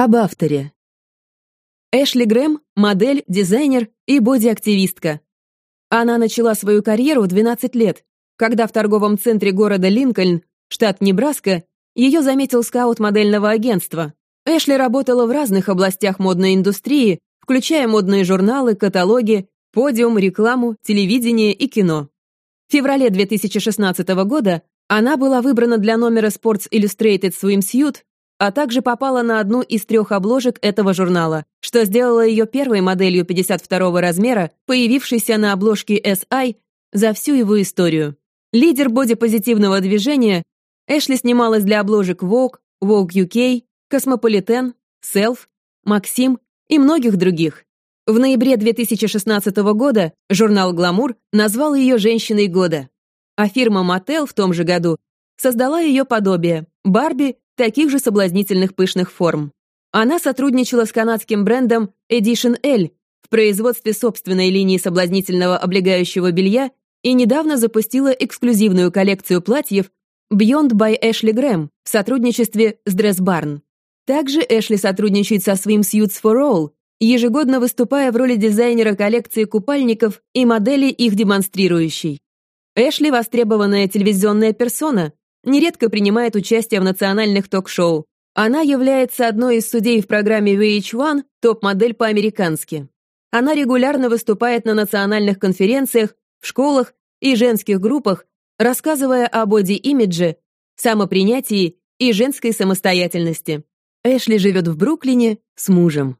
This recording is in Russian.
Об авторе. Эшли Грэм – модель, дизайнер и боди-активистка. Она начала свою карьеру в 12 лет, когда в торговом центре города Линкольн, штат Небраска, ее заметил скаут модельного агентства. Эшли работала в разных областях модной индустрии, включая модные журналы, каталоги, подиум, рекламу, телевидение и кино. В феврале 2016 года она была выбрана для номера Sports Illustrated Swimsuit а также попала на одну из трех обложек этого журнала, что сделало ее первой моделью 52 размера, появившейся на обложке SI за всю его историю. Лидер бодипозитивного движения, Эшли снималась для обложек Vogue, Vogue UK, Cosmopolitan, Self, Maxim и многих других. В ноябре 2016 года журнал «Гламур» назвал ее «Женщиной года», а фирма Mattel в том же году создала ее подобие – Барби таких же соблазнительных пышных форм. Она сотрудничала с канадским брендом Edition L в производстве собственной линии соблазнительного облегающего белья и недавно запустила эксклюзивную коллекцию платьев Beyond by Ashley Graham в сотрудничестве с Dress Barn. Также Эшли сотрудничает со Swimsuits for All, ежегодно выступая в роли дизайнера коллекции купальников и модели их демонстрирующей. Эшли – востребованная телевизионная персона, нередко принимает участие в национальных ток-шоу. Она является одной из судей в программе VH1 «Топ-модель по-американски». Она регулярно выступает на национальных конференциях, в школах и женских группах, рассказывая о боди-имидже, самопринятии и женской самостоятельности. Эшли живет в Бруклине с мужем.